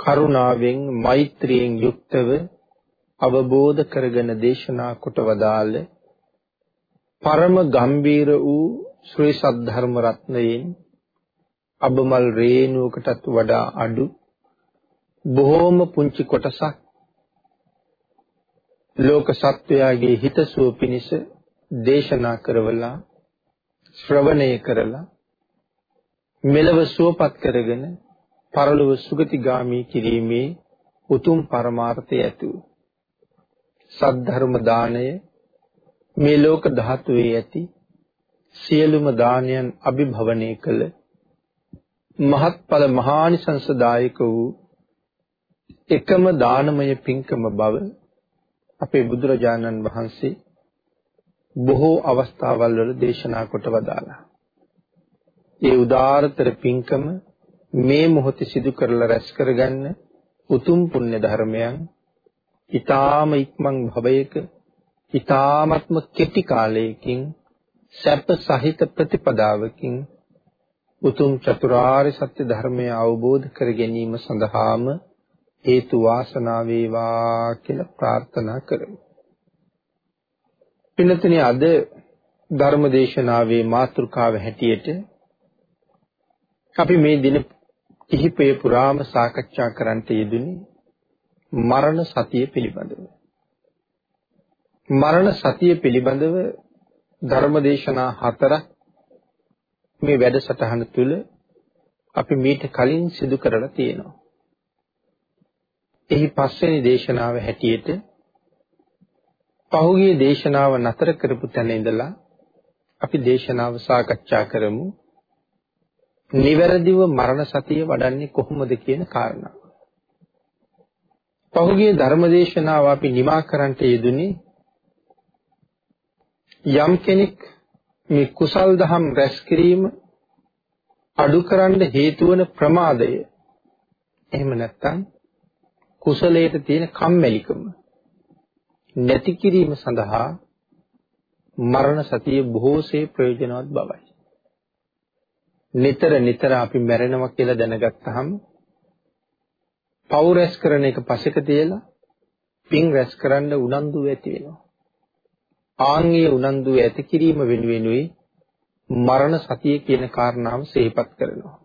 කරුණාවෙන් මෛත්‍රියෙන් යුක්තව අවබෝධ කරගෙන දේශනා කොට වදාළ පරම ගම්බීර වූ ශ්‍රී සද්ධර්ම රත්නයෙන් අබමල් රේණුවකටත් වඩා අඩු බොහෝම පුංචි කොටසක් ලෝක සත්වයාගේ හිතසුව පිණිස දේශනා කරවලා ශ්‍රවණය කරලා මෙලව සුවපත් කරගෙන පරලොව සුගතිගාමී කිරීමේ උතුම් පරමාර්ථය ඇතු සද්ධර්ම දාණය මේ ලෝක ධාතුවේ ඇති සියලුම දානයන් අභිභවනය කළ මහත්ඵල මහානිසංසදායක වූ එකම දානමය පින්කම බව අපේ බුදුරජාණන් වහන්සේ බොහෝ අවස්ථාවල් වල දේශනා කොට වදාළා. ඒ උදාාරතර පින්කම මේ මොහොතේ සිදු කරලා රැස් කරගන්න උතුම් පුණ්‍ය ධර්මයන් ඊ타ම ඉක්මන් භවයක ඊ타මත්ම කෙටි කාලයකින් සැප සහිත ප්‍රතිපදාවකින් උතුම් චතුරාර්ය සත්‍ය ධර්මය අවබෝධ කර ගැනීම සඳහාම හේතු වාසනා වේවා කියලා ප්‍රාර්ථනා කරමු. පින්නතුනි අද ධර්මදේශනාවේ මාතෘකාව හැටියට අපි මේ දින කිහිපය පුරාම සාකච්ඡා කරන්නට යෙදුනේ මරණ සතිය පිළිබඳව. මරණ සතිය පිළිබඳව ධර්මදේශනා හතරක් මේ වැඩසටහන තුල අපි මීට කලින් සිදු කරලා තියෙනවා. එහි පස්වෙනි දේශනාව හැටියට පහුගිය දේශනාව නතර කරපු තැන ඉඳලා අපි දේශනාව සාකච්ඡා කරමු. නිවැරදිව මරණ සතිය වඩන්නේ කොහොමද කියන කාරණාව. පහුගිය ධර්මදේශනාව අපි නිමා කරන්නට යෙදුනේ යම් කෙනෙක් මේ කුසල් දහම් රැස් කිරීම අඩු කරන්න හේතු වන ප්‍රමාදය එහෙම නැත්නම් කුසලයට තියෙන කම්මැලිකම නැති කිරීම සඳහා මරණ සතිය බොහෝසේ ප්‍රයෝජනවත් බවයි. නිතර නිතර අපි මැරෙනවා කියලා දැනගත්තාම පව් රැස් කරන එක පසෙක තියලා පින් රැස් කරන්න උනන්දු ඇති වෙනවා. ආන්ගේ උනන්දු ඇති කිරීම වෙනුවෙනුයි මරණ සතිය කියන කාරණාව සිහිපත් කරනවා.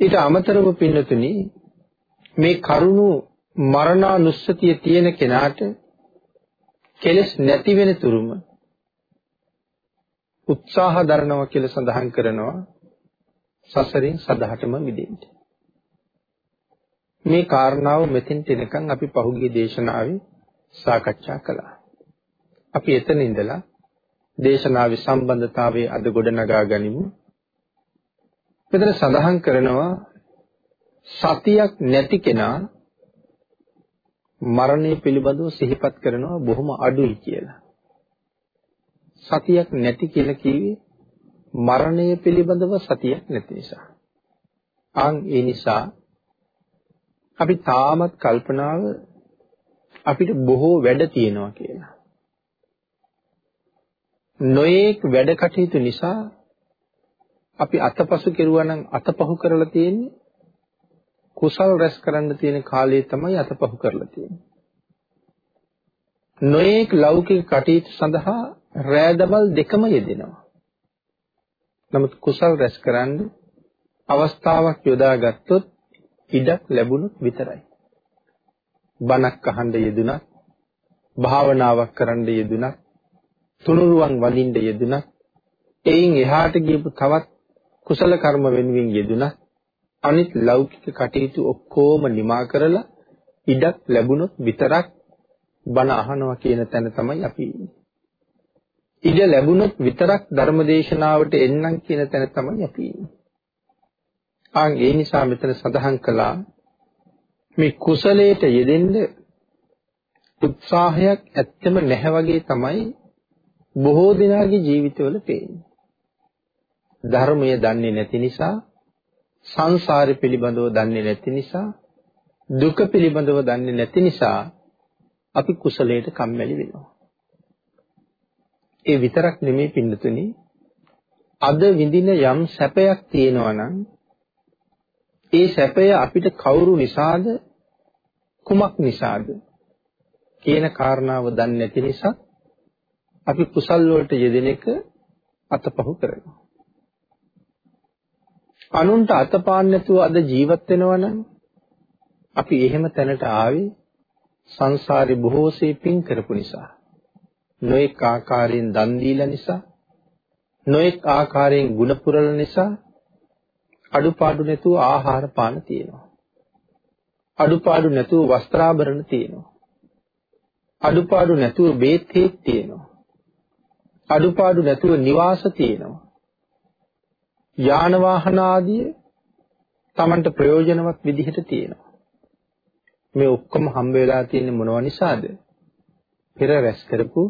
ඊට අමතරව පින්නතුනි මේ කරුණු මරණානුස්සතිය තියෙන කෙනාට කෙලස් නැති වෙන තුරුම උත්සාහ දරනවා කියලා සඳහන් කරනවා සසරින් සදහටම මිදෙන්න. මේ කාරණාව මෙතෙන්ට එනකන් අපි පහුගිය දේශනාවේ සාකච්ඡා කළා. අපි එතන ඉඳලා දේශනාවේ සම්බන්ධතාවයේ අද ගොඩනගා ගනිමු. මෙතන සඳහන් කරනවා සතියක් නැති කෙනා මරණය පිළිබඳව සිහිපත් කරනවා බොහොම අඩුයි කියලා. සතියක් නැති කියලා කිව්වේ මරණය පිළිබඳව සතියක් නැති නිසා. ආන් ඒ නිසා අපි තාමත් කල්පනාව අපිට බොහෝ වැඩ තියෙනවා කියලා. නොයේක් වැඩ කටයුතු නිසා අපි අතපසු කෙරුවා නම් අතපහු කරලා තියෙන්නේ කුසල් රැස් කරන්න තියෙන කාලය තමයි අතපහු කරලා තියෙන්නේ. නොයේක් ලෞකික කටයුතු සඳහා රෑදබල් දෙකම යෙදෙනවා. නමුත් කුසල් රැස් කරන්න අවස්ථාවක් යොදාගත්තොත් ඉඩක් ලැබුණොත් විතරයි. බණක් අහන්න යෙදුණත්, භාවනාවක් කරන්න යෙදුණත්, තුනුරුවන් වඳින්න යෙදුණත්, එයින් එහාට ගියපු තවත් කුසල කර්ම වෙනුවෙන් යෙදුණත් අනිත් ලෞකික කටයුතු ඔක්කොම නිමා කරලා ඉඩක් ලැබුණොත් විතරක් බණ අහනවා කියන තැන තමයි අපි ඉන්නේ. ඉඩ ලැබුණොත් විතරක් ධර්මදේශනාවට එන්නම් කියන තැන තමයි අපි ඉන්නේ. ආන් ඒ නිසා මෙතන සඳහන් කළා මේ කුසලයට යෙදෙන්න උත්සාහයක් ඇත්තම නැහැ වගේ තමයි බොහෝ දෙනාගේ ජීවිතවල පේන්නේ. ධර්මය දන්නේ නැති නිසා සංසාරය පිළිබඳව දන්නේ නැති නිසා දුක පිළිබඳව දන්නේ නැති නිසා අපි කුසලයට කම්මැලි වෙනවා. ඒ විතරක් නෙමෙයි පින්නතුනි අද විඳින යම් සැපයක් තියෙනවා නම් ඒ සැපය අපිට කවුරු නිසාද කුමක් නිසාද කියන කාරණාව දන්නේ නැති නිසා අපි කුසල් වලට යෙදෙන එක අතපහු කරනවා. අනුන්ට අතපාන්න නැතුව අද ජීවත් වෙනවා නම් අපි එහෙම තැනට ආවේ සංසාරේ බොහෝසේ පින් කරපු නිසා. නොඑක ආකාරයෙන් දන් දීලා නිසා නොඑක ආකාරයෙන් ගුණ පුරල නිසා අඩුපාඩු නැතුව ආහාර පාන තියෙනවා. අඩුපාඩු නැතුව වස්ත්‍රාභරණ තියෙනවා. අඩුපාඩු නැතුව බේත් හේත් තියෙනවා. අඩුපාඩු නැතුව නිවාස තියෙනවා. යාන වාහන ආදී Tamanට ප්‍රයෝජනවත් විදිහට තියෙනවා. මේ ඔක්කොම හම්බ වෙලා තියෙන්නේ මොනව නිසාද? පෙර රැස් කරපු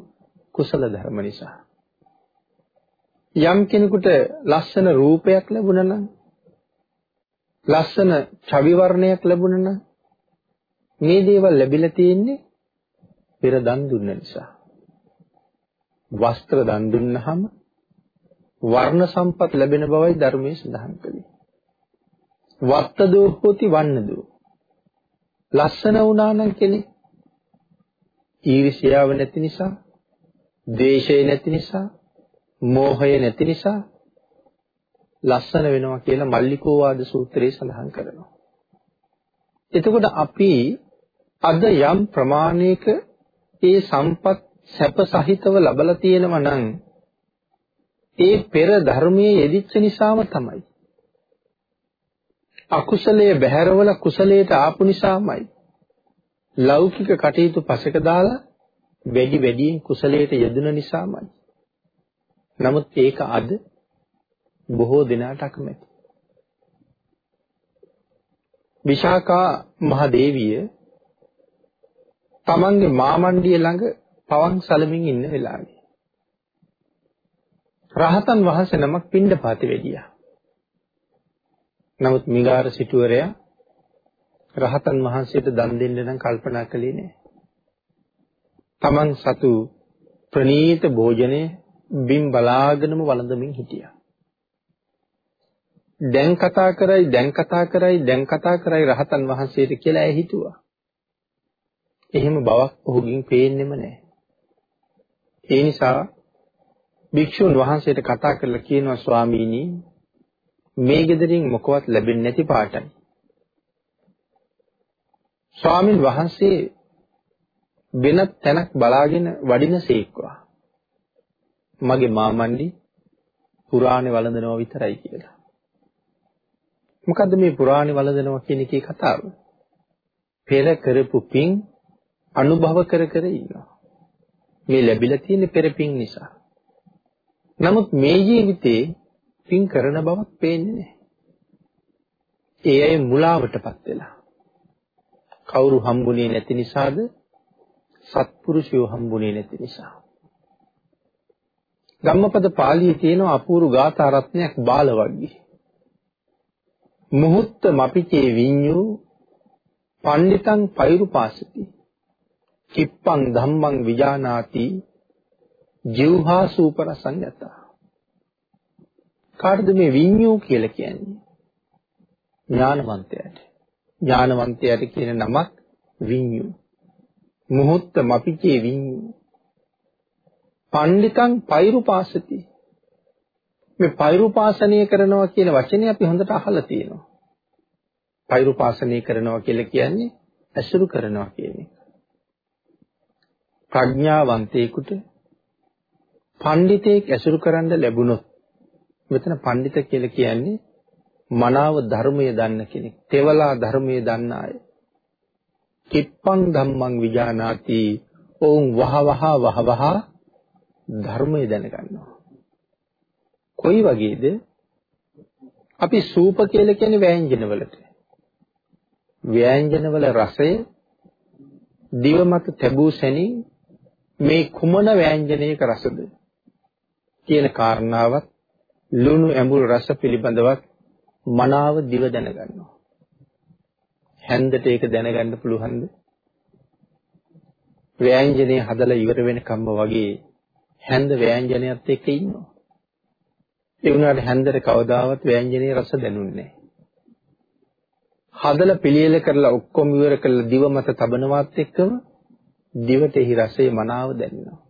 කුසල ධර්ම නිසා. යම් කෙනෙකුට ලස්සන රූපයක් ලැබුණා නම් ලස්සන ඡවි වර්ණයක් ලැබුණා නම් මේ දේවල් ලැබිලා තියෙන්නේ පෙර දන් දුන්න නිසා. වස්ත්‍ර දන් දුන්නාම වර්ණ සම්පත් ලැබෙන බවයි ධර්මයේ සඳහන් කළේ. වත්තදෝ හෝති වන්නදෝ. ලස්සන වුණා නම් කෙනෙක් ඊර්ෂ්‍යාව නැති නිසා, ද්වේෂය නැති නිසා, මෝහය නැති නිසා ලස්සන වෙනවා කියලා මල්ලිකෝවාද සූත්‍රයේ සඳහන් කරනවා. එතකොට අපි අද යම් ප්‍රමාණයක ඒ සම්පත් සැප සහිතව ලබලා තියෙනවා නම් ඒ පෙර ධර්මයේ යෙදිච්ච නිසාම තමයි. අකුසලයේ බැහැරවල කුසලයට ආපු නිසාමයි. ලෞකික කටයුතු පසක දාලා වැඩි වැඩියෙන් කුසලයට යෙදුන නිසාමයි. නමුත් ඒක අද බොහෝ දෙනාට අකමැති. විශාකා මහදේවිය තමන්ගේ මාමණ්ඩිය ළඟ පවන් සලමින් ඉන්න වෙලාවේ රහතන් වහන්සේ නමක් පිණ්ඩපාති වෙදියා. නමුත් මිගාර සිටුවරයා රහතන් වහන්සේට දන් දෙන්න නම් කල්පනා කළේ නෑ. තමන් සතු ප්‍රනීත භෝජනය බිම් බලාගෙනම වළඳමින් හිටියා. දැන් කතා කරයි දැන් කතා කරයි දැන් කතා කරයි රහතන් වහන්සේට කියලා ඇය හිතුවා. එහෙම බවක් ඔහුගෙන් පේන්නෙම නැහැ. ඒ නිසා භික්ෂුන් වහන්සේට කතා කරලා කියනවා ස්වාමීනි මේ ගෙදරින් මොකවත් ලැබෙන්නේ නැති පාටයි. ස්වාමින් වහන්සේ වෙනත් තැනක් බලාගෙන වඩිනසේක්වා. මගේ මාමණ්ඩි පුරාණේ වළඳනවා විතරයි කියලා. මොකද්ද මේ පුරාණේ වළඳනවා කියන එකේ කතාව? පෙර කරපු පින් අනුභව කර කර ඉන්නවා. මේ ලැබිලා තියෙන්නේ පෙර පින් නිසා. නමුත් මේ ජීවිතේ පින් කරන බවක් පේන්නේ නැහැ. ඒ අය මුලාවටපත් වෙලා. කවුරු හම්බුනේ නැති නිසාද? සත්පුරුෂයෝ හම්බුනේ නැති නිසා. ධම්මපද පාළියේ තියෙන අපූර්ව ගාථා රත්නයක් බාලවග්ගී. මුහුත්ත මපිචේ විඤ්ඤු පණ්ඩිතං පෛරුපාසති. කිප්පං ධම්මං විජානාති ජීවහා සූපරසංයත. කාටද මේ විඤ්ඤු කියලා කියන්නේ? ඥානවන්තයාට. ඥානවන්තයාට කියන නමක් විඤ්ඤු. මුහුත්ත මපිචේ විඤ්ඤු. පණ්ඩිතං පෛරුපාසති. මේ පෛරුපාසනය කරනවා කියන වචනේ අපි හොඳට අහලා තියෙනවා. පෛරුපාසනය කරනවා කියලා කියන්නේ ඇසුරු කරනවා කියන එක. ප්‍රඥාවන්තයෙකුට පඬිතෙක් ඇසුරු කරන්න ලැබුණොත් මෙතන පඬිත කියලා කියන්නේ මනාව ධර්මය දන්න කෙනෙක්. තෙවලා ධර්මය දන්න අය. කිප්පං ධම්මං විජානාති. ඔවුන් වහවහ වහවහ ධර්මය දැනගන්නවා. කොයි වගේද? අපි සූප කියලා කියන්නේ වෑංජන වලට. ව්‍යංජනවල රසය දිව මත තැබූ සැනින් මේ කුමන ව්‍යංජනයක රසද කියන කාරණාවත් ලුණු ඇඹුල් රස පිළිබඳවත් මනාව දිව දැනගන්නවා. හැන්දට ඒක දැනගන්න පුළුවන්ද? ව්‍යංජනේ හදලා ඉවර වෙනකම්ම වගේ හැන්ද ව්‍යංජනයත් එක්ක ඉන්නවා. ඒ වුණාට හැන්දට කවදාවත් ව්‍යංජනේ රස දැනුන්නේ නැහැ. හදලා පිළියෙල කරලා ඔක්කොම ඉවර කරලා දිව මත තබනවත් එක්කම දිවට එහි රසය මනාව දැනෙනවා.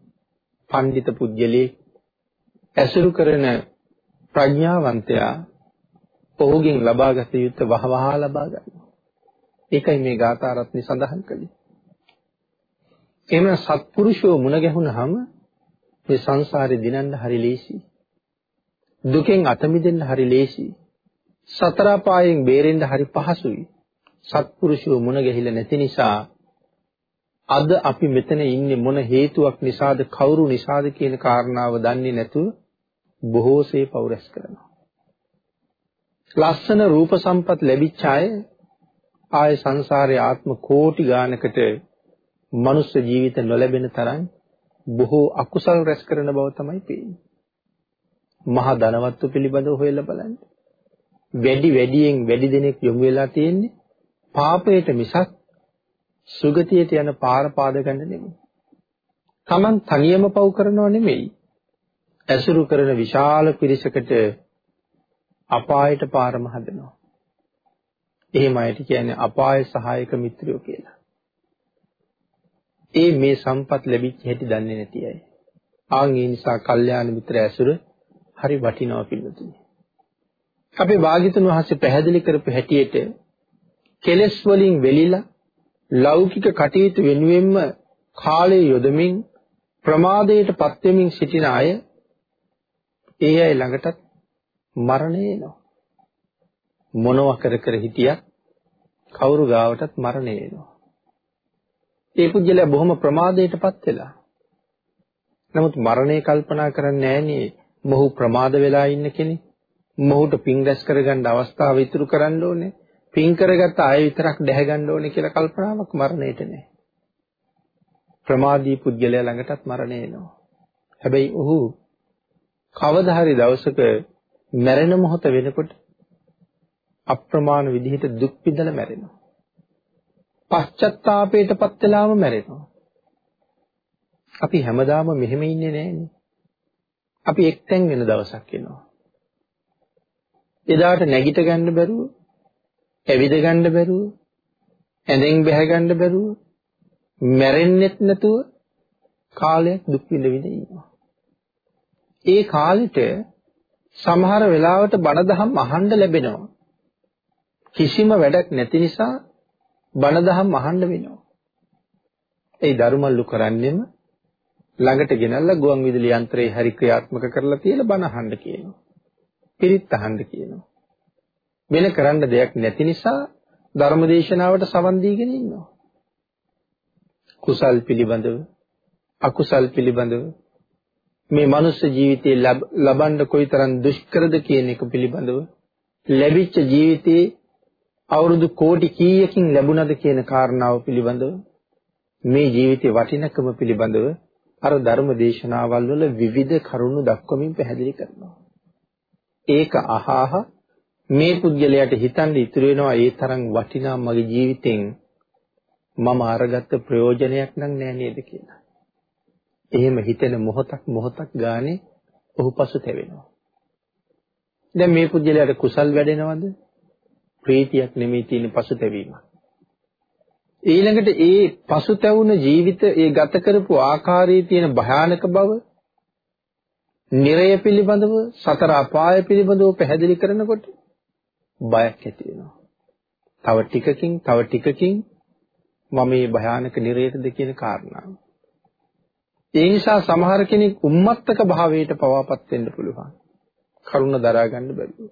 පඬිත පුජ්‍යලේ ඇසුරු කරන ප්‍රඥාවන්තයා ඔහුගෙන් ලබාගත යුත්ත වහවහා ලබා ගන්නවා. ඒකයි මේ ගාථා රත්නේ සඳහන් කළේ. එහෙම සත්පුරුෂෝ මුණ ගැහුනහම මේ සංසාරේ දිනන්න හරි ලේසි. දුකෙන් අත මිදෙන්න හරි ලේසි. සතර පායෙන් බේරෙන්න හරි පහසුයි. සත්පුරුෂෝ මුණ ගැහිලා නැති නිසා අද අපි මෙතන ඉන්නේ මොන හේතුවක් නිසාද කවුරු නිසාද කියන කාරණාව දන්නේ නැතුව බොහෝසේ පෞරස් කරනවා. ලස්සන රූප සම්පත් ලැබිච්ච අය ආය සංසාරයේ ආත්ම කෝටි ගානකට මනුස්ස ජීවිත නොලැබෙන තරම් බොහෝ අකුසල් රැස් කරන බව තමයි පේන්නේ. මහා ධනවත්තු පිළිබඳව හොයලා බලන්න. වැඩි වැඩියෙන් වැඩි දෙනෙක් යොමු වෙලා තියෙන්නේ පාපයට මිසක් සුගතියට යන පාර පාද ගන්න නෙමෙයි. Taman තනියම පව් කරනව නෙමෙයි. ඇසුරු කරන විශාල පිරිසකට අපායට පාරම හදනවා. එහෙම අයට කියන්නේ අපාය සහායක මිත්‍රයෝ කියලා. ඒ මේ සම්පත් ලැබිච්ච හැටි දන්නේ නැති අය. ආන් ඒ නිසා කල්යාණ මිත්‍ර ඇසුර හරි වටිනවා පිළිතුරු. අපේ වාග්යතුන් වහන්සේ පැහැදිලි කරපු හැටියට කෙලෙස් වලින් වෙලිලා ලෞකික කටයුතු වෙනුවෙන්ම කාලය යොදමින් ප්‍රමාදයට පත් වෙමින් සිටින අය ඒ අය ළඟටත් මරණය එනවා. මොනව කර කර හිටියත් කවුරු ගාවටත් මරණය එනවා. ඒ පුජ්‍යලයා බොහොම ප්‍රමාදයටපත් වෙලා. නමුත් මරණය කල්පනා කරන්නේ නැහනේ මොහු ප්‍රමාද වෙලා ඉන්න කෙනෙක්. මොහුට පින් රැස් කරගන්න අවස්ථාව ඉතුරු කරන්න ඕනේ. පින් කරගත්ත අය විතරක් දැහැ ගන්න ඕනේ කියලා කල්පනාවක් මරණයට නැහැ. ප්‍රමාදී පුද්ගලයා ළඟටත් මරණය එනවා. හැබැයි ඔහු කවදා හරි දවසක මැරෙන මොහොත වෙනකොට අප්‍රමාණ විදිහට දුක් විඳලා මැරෙනවා. පශ්චත්තාපයටපත් වෙලාම මැරෙනවා. අපි හැමදාම මෙහෙම ඉන්නේ නැහැනේ. අපි එක්තෙන් වෙන දවසක් එනවා. එදාට නැගිට ගන්න බැරුව, ඇවිද ගන්න බැරුව, ඇඳෙන් බැහැ ගන්න බැරුව, මැරෙන්නෙත් නැතුව කාලයක් දුක් විඳ විඳ ඉන්නවා. ඒ කාලෙට සමහර වෙලාවට බණ දහම් අහන්න ලැබෙනවා. කිසිම වැඩක් නැති නිසා බණ දහම් අහන්න වෙනවා. ඒ දරුමල්ලු කරන්නේම ළඟට ගෙනල්ලා ගුවන් විදුලි යන්ත්‍රේ හරි ක්‍රියාත්මක කරලා තියලා බණ අහන්න කියනවා. පිරිත් අහන්න කියනවා. වෙන කරන්න දෙයක් නැති නිසා ධර්මදේශනාවට සවන් දීගෙන ඉන්නවා. කුසල් පිළිබඳව අකුසල් පිළිබඳව මේ මනුස්ස ජීවිතේ ලබන්න කොයිතරම් දුෂ්කරද කියන එක පිළිබඳව ලැබිච්ච ජීවිතේ අවුරුදු කෝටි කීයකින් ලැබුණද කියන කාරණාව පිළිබඳව මේ ජීවිතේ වටිනකම පිළිබඳව අර ධර්ම දේශනාවල් වල විවිධ කරුණු දක්වමින් පැහැදිලි කරනවා. ඒක අහහ මේ පුද්ගලයාට හිතන්න ඉතුරු වෙනවා ඒ තරම් වටිනා මගේ ජීවිතෙන් මම අරගත්ත ප්‍රයෝජනයක් නම් නෑ නේද කියලා. එහෙම හිතෙන මොහොතක් මොහොතක් ගානේ ඔහු පසුතැවෙනවා. දැන් මේ පුද්ගලයාට කුසල් වැඩෙනවද? ප්‍රීතියක් නෙමෙයි තියෙන පසුතැවීමක්. ඊළඟට ඒ පසුතැවුන ජීවිත ඒ ගත කරපු ආකාරයේ තියෙන භයානක බව නිරය පිළිබඳව සතර අපාය පිළිබඳව පැහැදිලි කරනකොට බයක් ඇති වෙනවා. තව ටිකකින් තව ටිකකින් මම මේ භයානක නිරයටද කියන කාරණාව. ඒ නිසා සමහර කෙනෙක් උම්මත්තක භාවයට පවාපත් වෙන්න පුළුවන්. කරුණ දරා ගන්න බැරුව.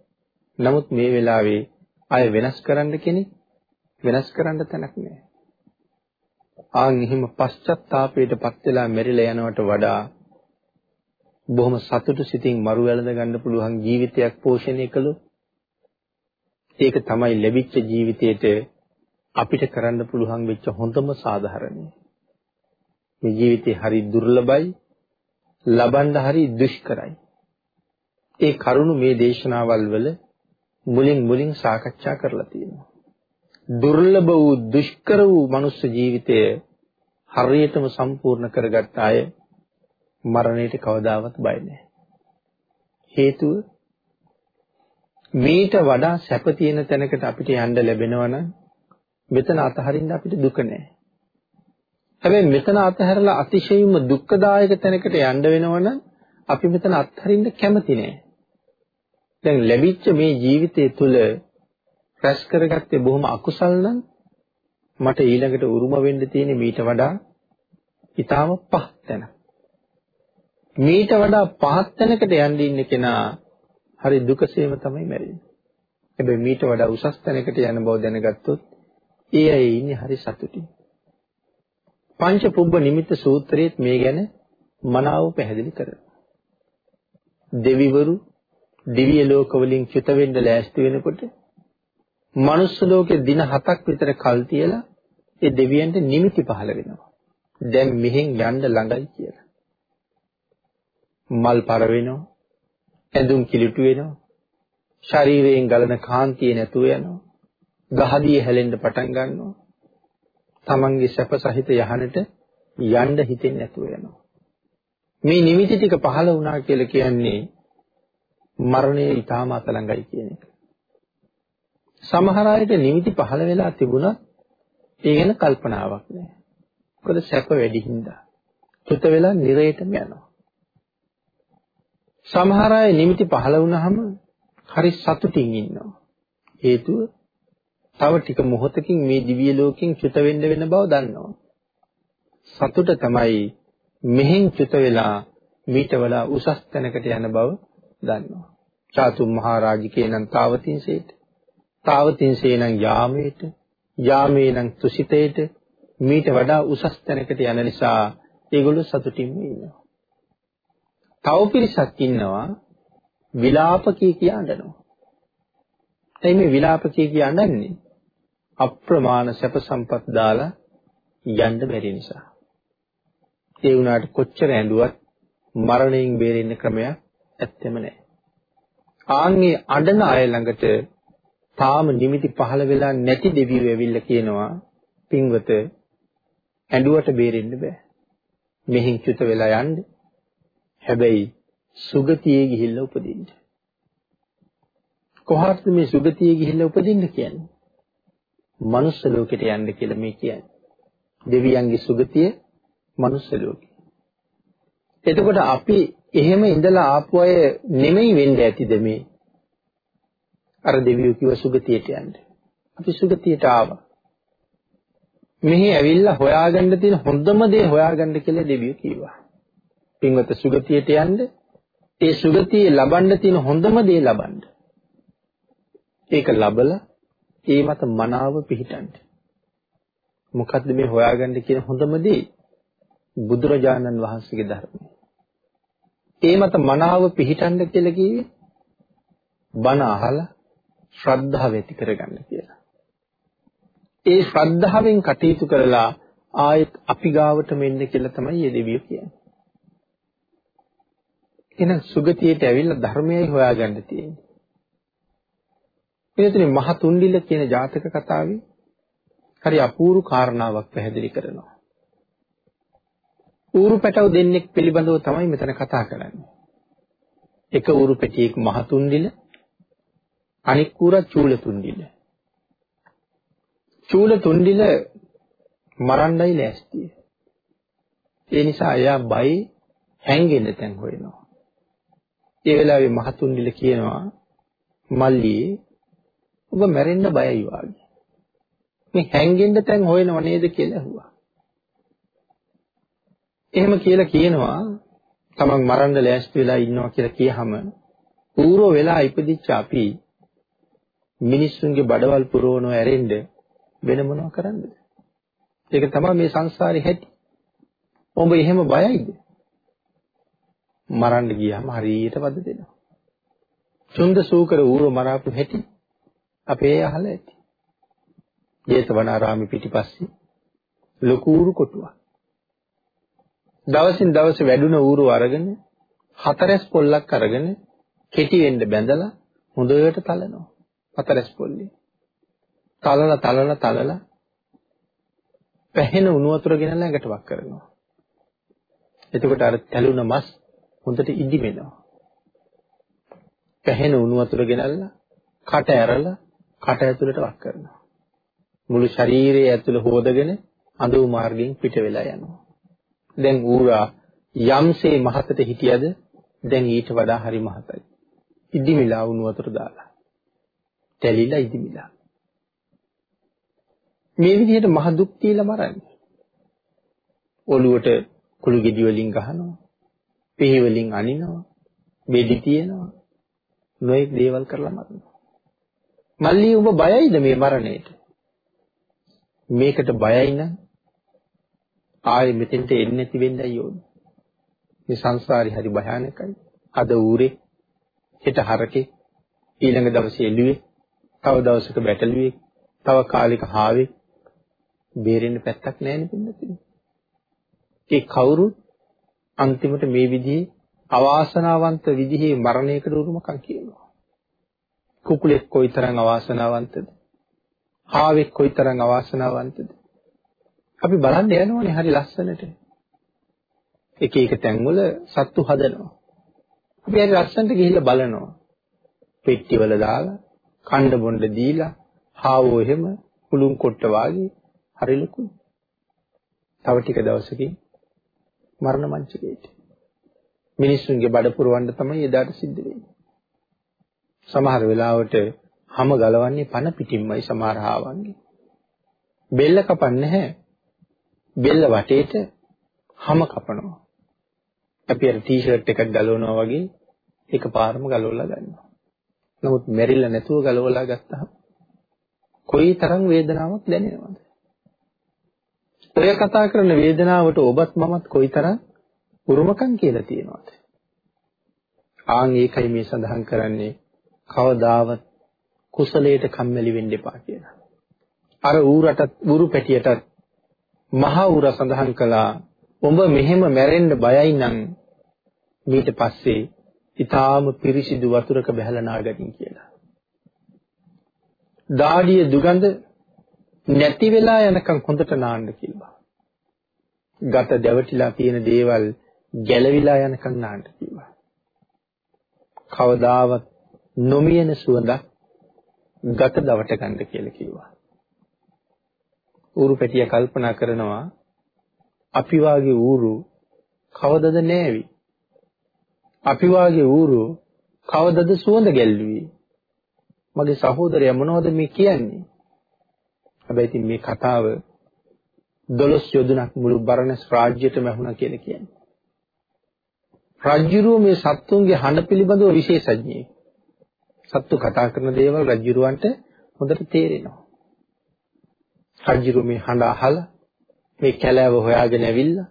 නමුත් මේ වෙලාවේ අය වෙනස් කරන්න කෙනෙක් වෙනස් කරන්න තැනක් නැහැ. ආන් එහෙම පශ්චත්තාපයටපත් වෙලා මෙරිලා යනවට වඩා බොහොම සතුටු සිතින් මරු වැළඳ ගන්න පුළුවන් ජීවිතයක් පෝෂණය කළොත් ඒක තමයි ලැබිච්ච ජීවිතයට අපිට කරන්න පුළුවන් වෙච්ච හොඳම සාධාරණයි. මේ ජීවිතේ හරි දුර්ලභයි, ලබන්න හරි දුෂ්කරයි. ඒ කරුණු මේ දේශනාවල් වල මුලින් මුලින් සාකච්ඡා කරලා තියෙනවා. දුර්ලභ වූ දුෂ්කර වූ මනුස්ස ජීවිතය හරියටම සම්පූර්ණ කරගත් අය මරණයට කවදාවත් බය නැහැ. හේතුව මේට වඩා සැප තියෙන තැනකට අපිට යන්න ලැබෙනවා නම් මෙතන අතහරින්න අපිට දුක නැහැ. හැබැයි මෙතන අතහැරලා අතිශයින්ම දුක්ඛදායක තැනකට යන්න වෙනවනම් අපි මෙතන අත්හරින්න කැමති නෑ. දැන් ලැබිච්ච මේ ජීවිතය තුළ රැස් කරගත්තේ බොහොම අකුසල් නම් මට ඊළඟට උරුම වෙන්න තියෙන මීට වඩා ඊටාම පහත් තැන. මීට වඩා පහත් තැනකට යන්න ඉන්න කෙනා හරි දුකසේම තමයි මැරෙන්නේ. හැබැයි මීට වඩා උසස් තැනකට යන බව දැනගත්තොත් ඒ අය ඉන්නේ හරි සතුටින්. පංච පුබ්බ නිමිත්ත සූත්‍රයේත් මේ ගැන මනාව පැහැදිලි කරනවා. දෙවිවරු දිව්‍ය ලෝකවලින් චුත වෙන්න ලෑස්ති වෙනකොට මනුස්ස ලෝකේ දින 7ක් විතර කල් තියලා ඒ දෙවියන්ට නිමිති පහළ වෙනවා. දැන් මෙහෙන් යන්න ළඟයි කියලා. මල් පර වෙනවා. ඇඳුම් කිලිටු වෙනවා. ශරීරයෙන් ගලන කාන්තිය නැතුව යනවා. ගහදිය හැලෙන්න පටන් ගන්නවා. තමන්ගේ සැප සහිත යහනට යන්න හිතෙන්නේ නැතුව යනවා. මේ නිමිති ටික පහළ වුණා කියලා කියන්නේ මරණය ඊටාම අතලඟයි කියන එක. සමහර අයට නිමිති පහළ වෙලා තිබුණත් ඒ ගැන කල්පනාවක් නැහැ. මොකද සැප වැඩි හින්දා. චුත වෙලා නිරේටම යනවා. සමහර අය නිමිති පහළ වුණාම හරි සතුටින් ඉන්නවා. හේතුව තව ටික මොහොතකින් මේ දිව්‍ය ලෝකෙන් චුත වෙන්න වෙන බව දන්නවා. සතුට තමයි මෙහෙන් චුත වෙලා මීට වඩා උසස් තැනකට යන බව දන්නවා. චාතුම් මහරජිකේ නම් තාවතින්සේට, තාවතින්සේ නම් යාමේට, යාමේ නම් තුසිතේට මීට වඩා උසස් තැනකට යන නිසා ඒගොල්ලෝ සතුටින්ම ඉන්නවා. තව පිරිසක් ඉන්නවා විලාපකී කිය අඬනවා. එයි මේ විලාපකී කිය අඬන්නේ අප්‍රමාණ සැප සම්පත් දාලා යන්න බැරි නිසා. ඒ වුණාට කොච්චර ඇඬුවත් මරණයෙන් බේරෙන්න ක්‍රමයක් ඇත්තෙම නැහැ. ආන්ගේ අඬන අය ළඟට තාම නිමිති පහළ වෙලා නැති දෙවියෝ ඇවිල්ලා කියනවා පින්වත ඇඬුවට බේරෙන්න බෑ. මෙහින් චුත වෙලා යන්න. හැබැයි සුගතියේ ගිහිල්ලා උපදින්න. කොහොමද මේ සුගතියේ ගිහිල්ලා උපදින්න කියන්නේ? මනුස්ස ලෝකෙට යන්න කියලා මේ කියන්නේ. දෙවියන්ගේ සුගතිය මනුස්ස ලෝකෙ. එතකොට අපි එහෙම ඉඳලා ආපු අය නෙමෙයි වෙන්න ඇතිද මේ? අර දෙවියෝ කිව්ව සුගතියට යන්න. අපි සුගතියට ආවා. මෙහි ඇවිල්ලා හොයාගන්න තියෙන හොඳම දේ හොයාගන්න කියලා දෙවියෝ කිව්වා. පින්වත සුගතියට යන්න. ඒ සුගතිය ලබන්න තියෙන හොඳම දේ ලබන්න. ඒක ලබලා ඒ මත මනාව පිහිටන්න. මොකද්ද මේ හොයාගන්න කියන හොඳම දේ? බුදුරජාණන් වහන්සේගේ ධර්මය. ඒ මත මනාව පිහිටන්න කියලා කිව්වේ බණ අහලා ශ්‍රද්ධාව ඇති කරගන්න කියලා. ඒ ශ්‍රද්ධාවෙන් කටයුතු කරලා ආයෙත් අපි ගාවට මෙන්න කියලා තමයි මේ දෙවියෝ කියන්නේ. එහෙනම් සුගතියට ඇවිල්ලා ධර්මයයි හොයාගන්න තියෙන්නේ. එතන මහ තුන්ඩිල කියන ජාතක කතාවේ හරි අපූර්ව කාරණාවක් පැහැදිලි කරනවා. ඌරු පැටව දෙන්නෙක් පිළිබඳව තමයි මෙතන කතා කරන්නේ. එක ඌරු පැටියෙක් මහ තුන්ඩිල අනික් ඌරා චූල තුන්ඩිල. චූල තුන්ඩිල මරන්නයි ලෑස්තියි. ඒ නිසා එයා බයි හැංගෙන්න තැන් හොයනවා. ඒ වෙලාවේ මහ තුන්ඩිල කියනවා මල්ලී ඔබ මැරෙන්න බයයි වාගේ. මේ හැංගෙන්න තැන් හොයනව නේද කියලා ඇහුවා. එහෙම කියලා කියනවා තමන් මරන්න ලෑස්ති වෙලා ඉන්නවා කියලා කියහම ඌරෝ වෙලා ඉපදිච්ච අපි මිනිස්සුන්ගේ බඩවල් පුරවනව ඇරෙන්න වෙන මොනව කරන්නද? ඒක තමයි මේ සංසාරේ හැටි. ඔබ එහෙම බයයිද? මරන්න ගියාම හරියට වද දෙනවා. චුන්ද සූකර ඌරෝ මරාපු හැටි අපේ අහලා ඇති. ජේතවනාරාමේ පිටිපස්සේ ලොකු ඌරු කොටුවක්. දවසින් දවස වැඩුණ ඌරු අරගෙන හතරස් පොල්ලක් අරගෙන කෙටි වෙන්න බැඳලා හොඳට තලනවා. හතරස් පොල්ලේ. තලලා තලලා තලලා පැහෙන උණු වතුර ගෙනල්ලා ඇඟට වක් කරනවා. එතකොට අර තැලුණ මස් හොඳට ඉදි වෙනවා. පැහෙන උණු වතුර ගෙනල්ලා කට ඇරලා කට ඇතුළට වක් කරනවා. මුළු ශරීරය ඇතුළ හොදගෙන අඳු මාර්ගයෙන් පිට වෙලා යනවා. දැන් ඌරා යම්සේ මහතට හිටියද දැන් ඊට වඩා හරි මහතයි. ඉදිමිලා වුණු වතුර දාලා. තැලිලා ඉදිමිලා. මේ විදිහට මහ දුක් තියලා මරන්නේ. ඔළුවට කුළු ගෙඩි වලින් ගහනවා. පිහි වලින් අනිනවා. බෙඩි තියනවා. නොඑක් දේවල් කරලා මරනවා. මල්ලි ඔබ බයයිද මේ මරණයට? මේකට බයයි නම් ආයේ මෙතෙන්ට එන්නේ නැති වෙන්නයි ඕනේ. මේ සංසාරي හරි භයානකයි. අද ඌරේ හෙට හරකේ ඊළඟ දවසේ එළුවේ තව දවසක බැටළුවේ තව කාලෙක හාවේ බේරෙන්න පැත්තක් නැහැ නේ ඒ කවුරුත් අන්තිමට මේ විදිහේ අවාසනාවන්ත විදිහේ මරණයකට උරුමකම් කියනවා. කුකුලෙක් කොයිතරම් අවාසනාවන්තද? හාවෙක් කොයිතරම් අවාසනාවන්තද? අපි බලන්න යනවනේ හරි ලස්සනට. එක එක තැන්වල සත්තු හදනවා. අපි හරි ලස්සනට ගිහිල්ලා බලනවා. පෙට්ටිවල දාලා, කණ්ඩ බොණ්ඩ දීලා, හාවෝ එහෙම කුළුම් කොට්ට වාගේ හරි ලොකුයි. තව ටික දවසකින් මරණ මංචකයට. මිනිස්සුන්ගේ බඩ පුරවන්න තමයි එදාට සිද්ධ වෙන්නේ. සමහර වෙලාවට හැම ගලවන්නේ පන පිටින්මයි සමහර හාවන්ගේ. බෙල්ල කපන්නේ නැහැ. බෙල්ල වටේට හැම කපනවා. අපි අර ටී-ෂර්ට් එකක් ගලවනවා වගේ එකපාරම ගලවලා ගන්නවා. නමුත් මෙරිලා නැතුව ගලවලා ගත්තාම කොයි තරම් වේදනාවක් දැනෙනවද? ඔය කතා කරන වේදනාවට ඔබත් මමත් කොයිතරම් උරුමකම් කියලා තියෙනවද? ආන් ඒකයි මේ සඳහන් කරන්නේ කවදාවත් කුසලයට කම්මැලි වෙන්න එපා කියලා. අර ඌරටත් ඌරු පැටියටත් මහ ඌර සඳහන් කළා උඹ මෙහෙම මැරෙන්න බයයි නම් ඊට පස්සේ ඊටාම පිරිසිදු වතුරක බහැලා නාගටින් කියලා. දාඩිය දුගඳ නැති වෙලා යනකම් හොඳට නාන්න කිව්වා. ගත දැවටිලා තියෙන දේවල් ගැලවිලා යනකම් නාන්න කිව්වා. කවදාවත් නොමියෙන සුවඳක් ගත දවට ගන්න කියලා කිව්වා. ඌරු පැටිය කල්පනා කරනවා අපි වාගේ ඌරු කවදද නෑවි? අපි වාගේ ඌරු කවදද සුවඳ ගැල්ලුවේ? මගේ සහෝදරයා මොනවද මේ කියන්නේ? හැබැයි ඉතින් මේ කතාව දොළොස් යොදුනක් මුළු බරණස් රාජ්‍යයටම ඇහුණා කියලා කියන්නේ. රජ්ජුරුව මේ සත්තුන්ගේ හඬ පිළිබඳව විශේෂඥයෙක්. සත්තු කතා කරන දේවල් රජ්ජුරුවන්ට හොඳට තේරෙනවා. රජ්ජුරුව මේ හඬ අහලා මේ කැලෑව හොයාගෙන ඇවිල්ලා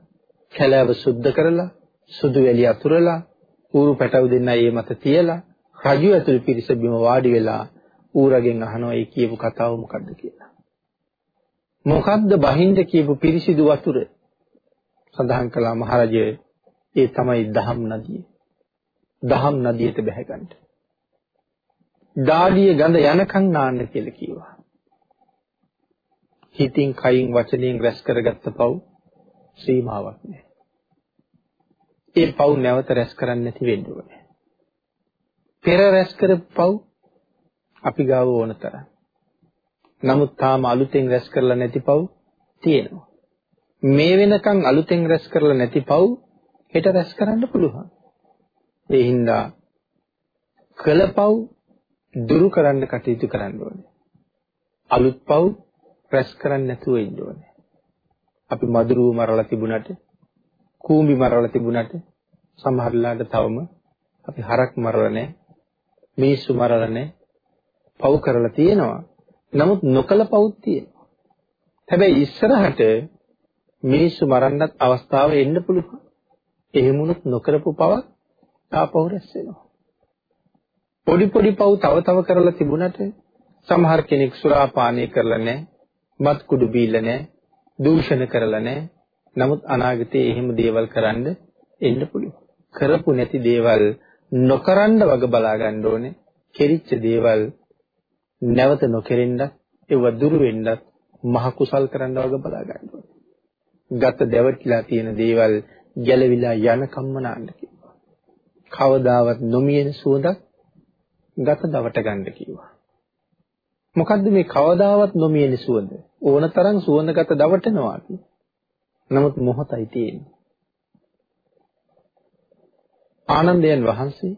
කැලෑව සුද්ධ කරලා සුදු වැලි අතුරලා ඌරු පැටව දෙන්න ඒ මත තියලා රජු ඇතුළු පිරිස බිම වාඩි වෙලා ඌරගෙන් අහනවා ඒ කියපු කතාව මොකද්ද කියලා. මොකද්ද බහින්ද කියපු පිරිසිදු වතුර සඳහන් කළා මහරජය ඒ තමයි දහම් නදිය. දහම් නදියට බැහැ දාඩිය ගඳ යනකම් නාන්න කියලා කිව්වා. හිතින් කයින් වචනයෙන් රැස් කරගත්ත පව් සීමාවක් නැහැ. ඒ පව් නැවත රැස් කරන්නේ නැති වෙන්න ඕනේ. පෙර රැස් කරපු පව් අපි ගාව ඕන තරම්. නමුත් තාම අලුතෙන් රැස් කරලා නැති පව් තියෙනවා. මේ වෙනකන් අලුතෙන් රැස් කරලා නැති පව් හෙට රැස් කරන්න පුළුවන්. ඒ හින්දා කළපව් දුරු කරන්න කටයුතු කරන්න ඕනේ. අලුත් පව් රැස් කරන්නේ නැතුව ඉන්න ඕනේ. අපි මදුරුව මරලා තිබුණාට, කූඹි මරලා තිබුණාට සමහරලාට තවම අපි හරක් මරලා නැහැ, මිනිස්සු මරලා නැහැ, පව් කරලා තියෙනවා. නමුත් නොකල පවුත් තියෙනවා. හැබැයි ඉස්සරහට මිනිස්සු මරන්නත් අවස්ථාව එන්න පුළුවන්. එහෙමුණුත් නොකරපු පවක් ආපහු රැස් වෙනවා. පොඩි පොඩි පව් තව තව කරලා තිබුණට සමහර කෙනෙක් සුරාපානය කරලා නැහැ. මත් කුඩු බීලා නැහැ. දූෂණ කරලා නැහැ. නමුත් අනාගතයේ එහෙම දේවල් කරන්න එන්න පුළුවන්. කරපු නැති දේවල් නොකරන්න වග බලා ගන්න ඕනේ. කෙරිච්ච දේවල් නැවත නොකෙරෙන්නත් ඒව දුරු වෙන්නත් මහ කුසල් කරන්න වග බලා ගන්න ඕනේ. ගත දැවටිලා තියෙන දේවල් ගැලවිලා යන කම්ම නාන්න කිව්වා. කවදාවත් නොමියෙන සුවඳක් ගත දවට ගන්න කිව්වා. මොකද්ද මේ කවදාවත් නොමියෙන සුවඳ? ඕනතරම් සුවඳගත දවටනවා නමුත් මොහොතයි තියෙන්නේ. ආනන්දයන් වහන්සේ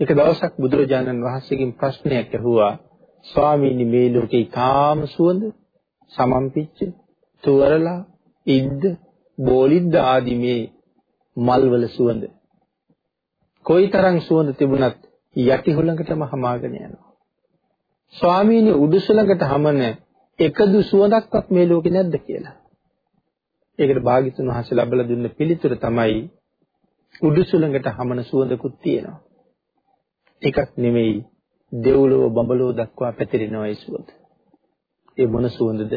එක දවසක් බුදුරජාණන් වහන්සේගෙන් ප්‍රශ්නයක් ඇහුවා ස්වාමීනි මේ ලෝකේ කාම සුවඳ සමම්පිච්ච තුවරලා ඉද්ද බෝලිද්ද ආදී මේ මල්වල සුවඳ කොයිතරම් සුවඳ තිබුණත් යටි හුලඟටම හමාගෙන යනවා ස්වාමීනි උඩුසුලඟට හමන එකදු සුවඳක්වත් මේ ලෝකේ නැද්ද කියලා ඒකට භාග්‍යතුන් වහන්සේ ලැබලා දුන්න පිළිතුර තමයි උඩුසුලඟට හමන සුවඳකුත් තියෙනවා එකක් නෙමෙයි දෙව්ලොව බඹලොව දක්වා පැතිරෙනවා ඒ සුවඳ. ඒ මොන සුවඳද?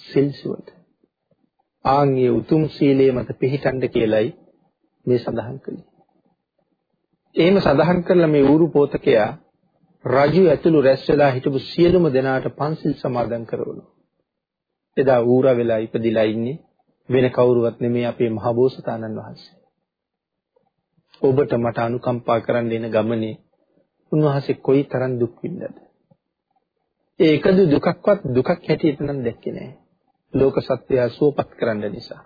සිල් සුවඳ. ආන්ගේ උතුම් සීලයේ මත පිහිටන්න කියලයි මේ සඳහන් කළේ. එහෙම සඳහන් කරලා මේ ඌරු පෝතකයා රජු ඇතුළු රැස් වෙලා හිටපු සියලුම දෙනාට පන්සිල් සමාදන් කරවනවා. එදා ඌරා වෙලා ඉපදිලා ඉන්නේ වෙන කවුරුවත් නෙමෙයි අපේ මහබෝසතාණන් වහන්සේ. ඔබට මට අනුකම්පා කරන්න එන ගමනේ උන්වහන්සේ කොයි තරම් දුක් විඳද? ඒ එකදු දුකක්වත් දුකක් හැටියට නම් දැක්කේ නැහැ. ලෝක සත්‍යය සුවපත් කරන්න නිසා.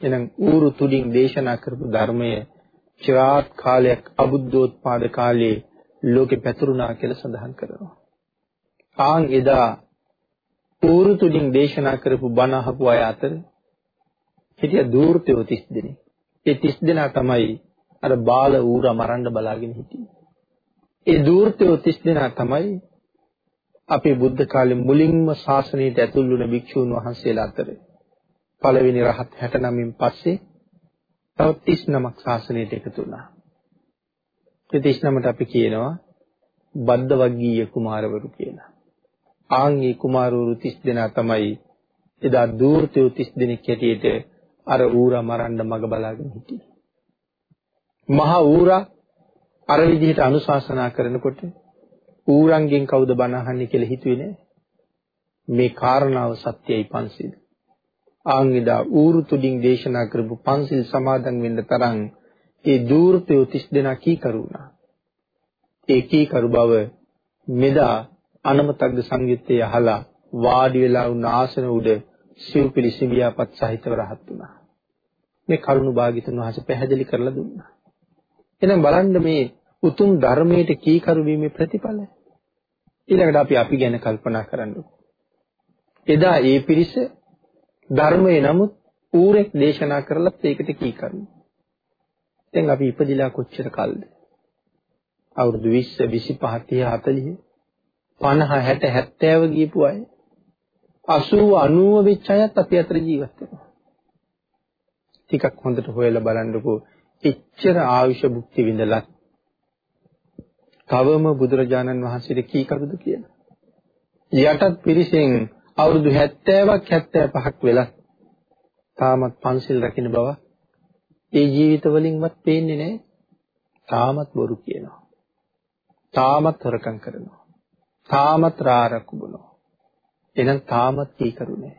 එහෙනම් ඌරු තුලින් දේශනා කරපු ධර්මය චිරාත් කාලයක් අබුද්ධෝත්පාද කාලයේ ලෝකෙ පැතුරුණා කියලා සඳහන් කරනවා. ආන් එදා ඌරු තුලින් දේශනා කරපු බණ අහපු අය අතර හිටිය දූර්තයෝ 30 දෙනෙක්. ඒ 30 දෙනා තමයි අර බාල ඌරා මරන්න බලාගෙන හිටියේ. ඒ දූර්තයෝ 30 දෙනා තමයි අපේ බුද්ධ කාලේ මුලින්ම ශාසනයට ඇතුල් වුණ භික්ෂූන් වහන්සේලා අතර පළවෙනි රහත් 69න් පස්සේ තව 39ක් ශාසනයට එකතු වුණා. ඒ 39ට අපි කියනවා බද්දවග්ගීය කුමාරවරු කියලා. ආන්ගේ කුමාරවරු 30 දෙනා තමයි එදා දූර්තයෝ 30 දෙනෙක් හැටියට අර ඌරා මරන්න මග බලාගෙන හිටියේ. මහා ඌරා අර විදිහට අනුශාසනා කරනකොට ඌරන්ගෙන් කවුද බණ අහන්නේ කියලා හිතුවේ නෑ. මේ කාරණාව සත්‍යයි පන්සිල්. ආංගිදා ඌරු තුලින් දේශනා කරපු පන්සිල් සමාදන් වෙන්න තරම් ඒ දූර්තයෝ 30 දෙනා කී කරුණා. ඒ කී කරු බව මෙදා අනමතග්ග සංයුත්තේ අහලා වාඩි වෙලා වුණ ආසන උඩ සිව්පිලි සිඹියාපත් සහිතව රහත් වුණා. මේ කරුණ භාගිතුන් වහන්සේ පැහැදිලි කරලා දුන්නා. එහෙනම් බලන්න මේ උතුම් ධර්මයට කීකරු වීමේ ප්‍රතිඵල. ඊළඟට අපි අපි ගැන කල්පනා කරන්න. එදා ඒ පිරිස ධර්මයේ නමුත් ඌරෙක් දේශනා කරලත් ඒකට කීකරු. දැන් අපි ඉපදිලා කොච්චර කල්ද? අවුරුදු 20 25 30 40 50 60 70 ගියපු අය 80 90 වෙච්ච අයත් අපි අතර ජීවත් වෙනවා. ටිකක් හොඳට හොයලා බලන්නකෝ එච්චර ආයුෂ භුක්ති විඳලත් තවම බුදුරජාණන් වහන්සේට කී කරුද කියලා. යටත් පිරිසෙන් අවුරුදු 70ක් 75ක් වෙලා තාමත් පන්සිල් රකින්න බව ඒ ජීවිත වලින්වත් පේන්නේ නැහැ. තාමත් බොරු කියනවා. තාමත් හොරකම් කරනවා. තාමත් රාරක්කු බොනවා. එහෙනම් තාමත් කී කරුනේ.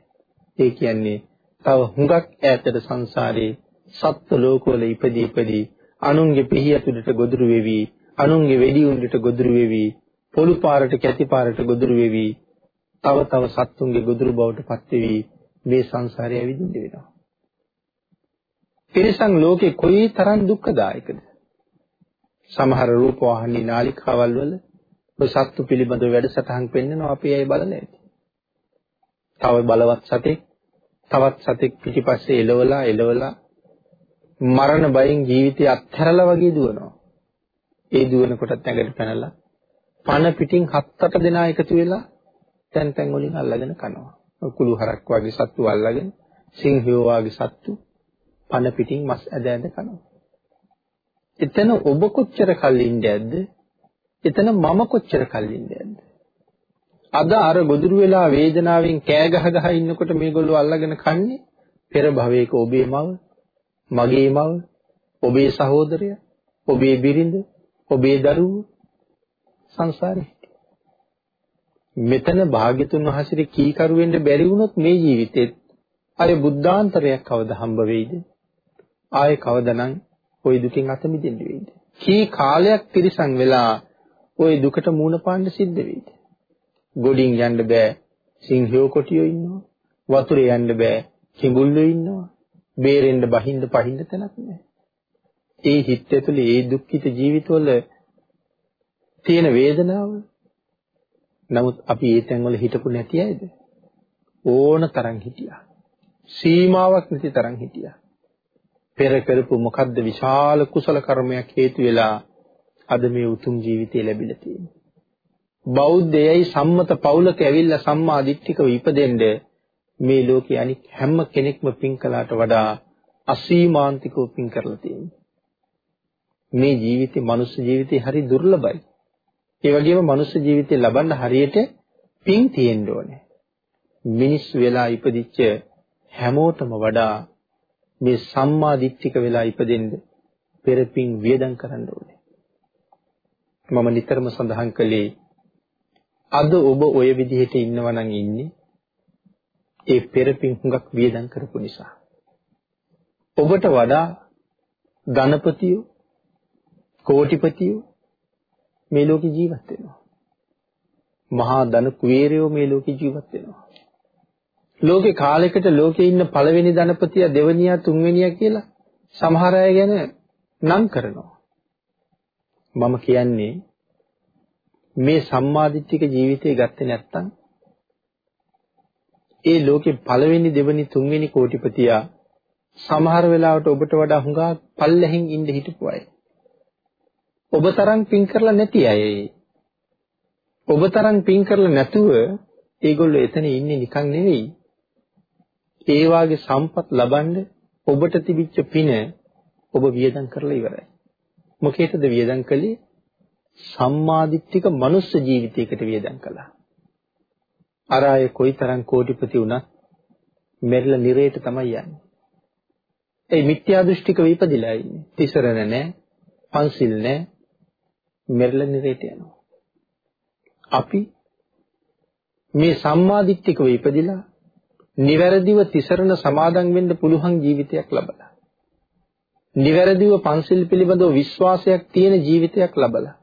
ඒ කියන්නේ තව හුඟක් ඈතට සංසාරේ සත්ත්ව ලෝකවල ඉපදී ඉපදී අනුන්ගේ පිහි ඇතුළට ගොදුරු වෙවි අනුන්ගේ වෙඩි උණ්ඩට ගොදුරු වෙවි පොළු පාරට කැටි පාරට ගොදුරු වෙවි තව තව සත්තුන්ගේ ගොදුරු බවට පත් වෙවි මේ සංසාරය ඇවිදින්න වෙනවා. තිරිසන් ලෝකේ කොයි තරම් දුක්ඛදායකද? සමහර රූප වාහිනී නාලිකාවල් වල ඔය සත්තු පිළිබඳ වැඩසටහන් පෙන්වනවා අපි ඇයි බලන්නේ නැති. තව බලවත් සතෙක් තවත් සතෙක් පිටිපස්සේ එලවලා එලවලා මරණ බයෙන් ජීවිතය අත්හැරලා වගේ දුවනවා. ඒ දුවන කොටත් ඇඟට පැනලා පන පිටින් හත් අට දෙනා එකතු වෙලා තැන් තැන් වලින් අල්ලගෙන කනවා. කුළු හරක් වගේ සත්තු අල්ලගෙන සිංහයෝ වගේ සත්තු පන පිටින් මස් ඇද ඇද කනවා. එතන ඔබ කොච්චර කල් ඉන්නේ ඇද්ද? එතන මම කොච්චර කල් ඉන්නේ ඇද්ද? අද අර ගොදුරු වෙලා වේදනාවෙන් කෑ ගහ ගහ ඉන්නකොට මේගොල්ලෝ අල්ලගෙන කන්නේ පෙර භවයක ඔබේ මව, මගේ මව, ඔබේ සහෝදරය, ඔබේ බිරිඳ, ඔබේ දරුවෝ සංසාරේ. මෙතන භාග්‍යතුන් වහන්සේට කීකරු වෙන්න බැරි වුණොත් මේ ජීවිතෙත් අර බුද්ධාන්තරයක් කවද හම්බ වෙයිද? ආයේ කවදනම් ওই දුකින් අත මිදෙන්න වෙයිද? කී කාලයක් තිරිසන් වෙලා ওই දුකට මූණ පාන්න සිද්ධ වෙයිද? ගොඩින් යන්න බෑ සිංහයෝ කොටියෝ ඉන්නවා. වතුරේ යන්න බෑ කිඹුල්ලෝ ඉන්නවා. බේරෙන්න බහින්න පහින්න තැනක් නෑ. ඒ හිත ඇතුලේ ඒ දුක්ඛිත ජීවිතවල තියෙන වේදනාව නමුත් අපි ඒ තැන්වල හිටපු නැති අයද ඕන තරම් හිටියා සීමාවක් නැති තරම් හිටියා පෙර කරපු මොකද්ද විශාල කුසල කර්මයක් හේතු වෙලා අද මේ උතුම් ජීවිතය ලැබිලා තියෙන්නේ. බෞද්ධයයි සම්මත පවුලක ඇවිල්ලා සම්මා දිට්ඨිකව ඉපදෙන්න මේ ලෝකේ අනික් හැම කෙනෙක්ම පින් කළාට වඩා අසීමාන්තිකව පින් කරලා තියෙනවා මේ ජීවිතේ මනුස්ස ජීවිතේ හරි දුර්ලභයි. ඒ වගේම මනුස්ස ජීවිතේ ලබන්න හරියට පින් තියෙන්න ඕනේ. මිනිස් වෙලා ඉපදිච්ච හැමෝටම වඩා මේ සම්මා දිට්ඨික වෙලා ඉපදෙන්න පෙර පින් වියදම් කරන්න ඕනේ. මම නිතරම සඳහන් කළේ අද ඔබ ওই විදිහට ඉන්නවා නම් ඉන්නේ ඒ පෙර පින් හුඟක් වියදම් කරපු නිසා. ඔබට වඩා ධනපතියෝ කෝටිපතියෝ මේ ලෝකේ ජීවත් වෙනවා. මහා ධන කුවේරයෝ මේ ලෝකේ ජීවත් වෙනවා. ලෝකේ කාලයකට ලෝකේ ඉන්න පළවෙනි ධනපතියා දෙවනියා තුන්වෙනියා කියලා සමහර අය ගැන නම් කරනවා. මම කියන්නේ මේ සම්මාදිට්ඨික ජීවිතය ගත්තේ නැත්තම් ඒ ලෝකේ පළවෙනි දෙවෙනි තුන්වෙනි කෝටිපතියා සමහර වෙලාවට ඔබට වඩා හුඟා පල්ලෙහින් ඉඳ හිටපු අය. ඔබ තරම් පින් කරලා නැති අය. ඔබ තරම් පින් කරලා නැතුව ඒගොල්ලෝ එතන ඉන්නේ නිකන් නෙවෙයි. ඒ වාගේ සම්පත් ලබන්න ඔබට තිබිච්ච පින ඔබ වියදම් කරලා ඉවරයි. මොකේද වියදම් කළේ? සම්මාදිට්ඨික මනුස්ස ජීවිතයකට වියදම් කළා. අර අය කොයිතරම් කෝටිපති වුණත් මෙරළ නිරේට තමයි යන්නේ. ඒ මිත්‍යා දෘෂ්ටික විපදිලා ඉන්නේ. තිසරණ නැහැ, පන්සිල් නැහැ, මෙරළ නිරේට යනවා. අපි මේ සම්මාදිට්ඨිකව ඉපදිලා නිවැරදිව තිසරණ සමාදන් වෙන්න පුළුවන් ජීවිතයක් ලබලා. නිවැරදිව පන්සිල් පිළිබඳව විශ්වාසයක් තියෙන ජීවිතයක් ලබලා.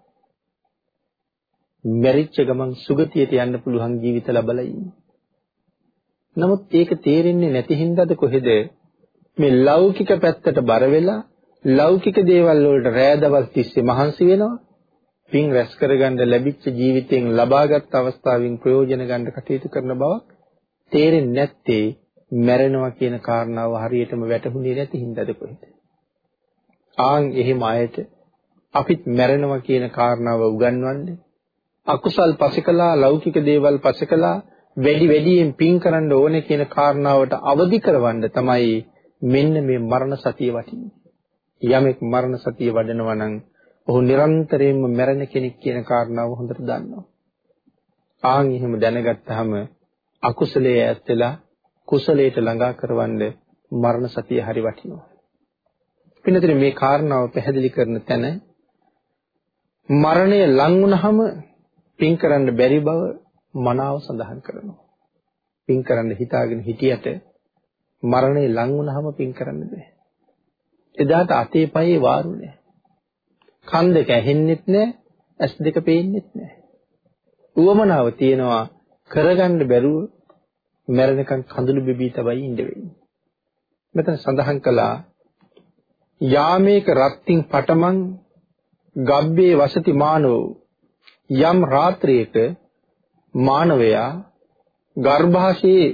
මැරිච්ච ගමන් සුගතියට යන්න පුළුවන් ජීවිත ලබලා ඉන්නේ. නමුත් ඒක තේරෙන්නේ නැති හින්දාද කොහෙද මේ ලෞකික පැත්තට බර වෙලා ලෞකික දේවල් වලට රෑදවල් තිස්සේ මහන්සි වෙනවා පින් රැස් කරගන්න ලැබිච්ච ජීවිතයෙන් ලබාගත් අවස්ථාවෙන් ප්‍රයෝජන ගන්න කටයුතු කරන බවක් තේරෙන්නේ නැත්තේ මැරෙනවා කියන කාරණාව හරියටම වැටහුනේ නැති හින්දාද කොහෙද? ආන් එහෙම අයට අපිත් මැරෙනවා කියන කාරණාව උගන්වන්නේ අකුසල් පසකලා ලෞකික දේවල් පසකලා වැඩි වැඩියෙන් පින් කරන්න ඕනේ කියන කාරණාවට අවදි කරවන්න තමයි මෙන්න මේ මරණ සතිය වටින්නේ. යමෙක් මරණ සතිය වඩනවා නම් ඔහු නිරන්තරයෙන්ම මැරෙන කෙනෙක් කියන කාරණාව හොඳට දන්නවා. ආන් එහෙම දැනගත්තාම අකුසලයේ ඈත් වෙලා කුසලයට ළඟා කරවන්න මරණ සතිය හරි වටිනවා. පින්නතර මේ කාරණාව පැහැදිලි කරන තැන මරණය ලං වුණාම පින් කරන්න බැරි බව මනාව සඳහන් කරනවා. පින් කරන්න හිතාගෙන හිටියට මරණය ලං වුණාම පින් කරන්න බෑ. එදාට අතේ පයේ වාරු නෑ. කන් දෙක ඇහෙන්නෙත් නැහැ, ඇස් දෙක පේන්නෙත් නැහැ. උවමනාව තියෙනවා කරගන්න බැරුව මැරෙනකන් කඳුළු බිබී තබයි ඉඳ වෙන්නේ. මෙතන සඳහන් කළා යාමේක රත්තින් පටමන් ගබ්බේ වසති මානෝ යම් රාත්‍රියක මානවයා ගර්භාෂයේ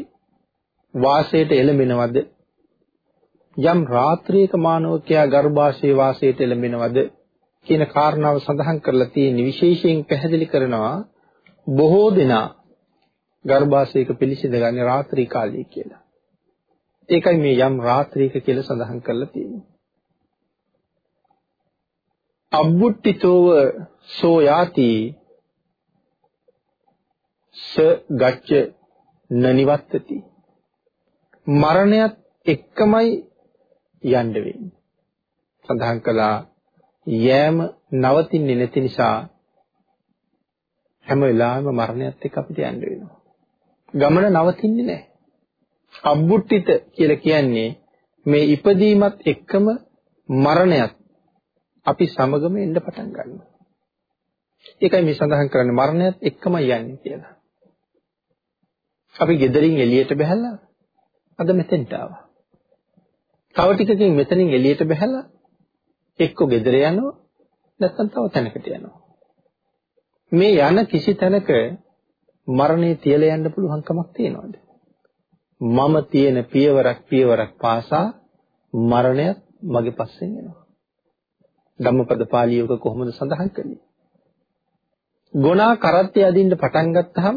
වාසයට එළඹෙනවද? යම් රාත්‍රියක මානවකයා ගර්භාෂයේ වාසයට එළඹෙනවද? කියන කාරණාව සඳහන් කරලා තියෙන විශේෂයෙන් පැහැදිලි කරනවා බොහෝ දෙනා ගර්භාෂයක පිළිසිඳ ගන්න රාත්‍රී කාලය කියලා. ඒකයි මේ යම් රාත්‍රියක කියලා සඳහන් කරලා තියෙන්නේ. අබ්බුට්ටිතෝව සෝ යාති ගච්ඡ නනිවත්තති මරණයත් එක්කමයි යන්න වෙන්නේ සඳහන් කළා යෑම නවතින්නේ නැති නිසා හැම වෙලාවෙම මරණයත් එක්ක අපිට යන්න වෙනවා ගමන නවතින්නේ නැහැ අබ්බුට්ටිත කියලා කියන්නේ මේ ඉපදීමත් එක්කම මරණයත් අපි සමගම එන්න පටන් ගන්නවා. ඒකයි මේ සඳහන් කරන්නේ මරණයත් එක්කමයි යන්නේ කියලා. අපි ගෙදරින් එළියට බහැලා අද මෙතෙන්ට ආවා. තව ටිකකින් මෙතනින් එළියට බහැලා එක්ක ගෙදර යනවා නැත්නම් තව තැනකට යනවා. මේ යන කිසි තැනක මරණය තියලා යන්න පුළුවන් කමක් තියනවද? මම තියෙන පියවරක් පියවරක් පාසා මරණයත් මගේ පස්සෙන් එනවා. ධම්මපද පාළියක කොහොමද සඳහන් කරන්නේ? ගුණා කරත්තය අදින්න පටන් ගත්තාම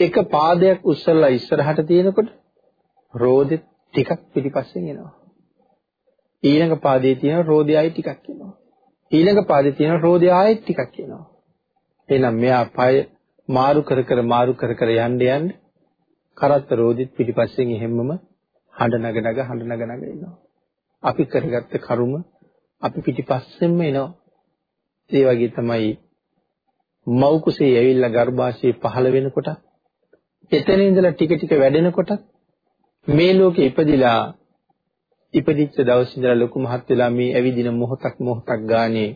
එක පාදයක් උස්සලා ඉස්සරහට තියෙනකොට රෝදෙ ටිකක් පිටිපස්සෙන් එනවා. ඊළඟ පාදයේ තියෙන රෝදය ආයි ටිකක් එනවා. ඊළඟ පාදයේ තියෙන රෝදය ආයි ටිකක් එනවා. එහෙනම් මෙයා පය මාරු කර කර මාරු කර කර යන්න යන්න කරත්ත රෝදිත් පිටිපස්සෙන් එහෙම්මම හඬ නග නග හඬ නග නග එනවා. අපි කරගත්ත කරුම අපි පිටිපස්සෙන්ම එනවා. ඒ වගේ තමයි මව් කුසේ ඇවිල්ලා ගර්භාෂයේ පහළ වෙනකොට එතන ඉඳලා ටික ටික වැඩෙනකොට මේ ලෝකෙ ඉපදිලා ඉපදිච්ච දවස් ඉඳලා ලොකු මහත් වෙලා මේ ඇවිදින මොහොතක් මොහොතක් ගානේ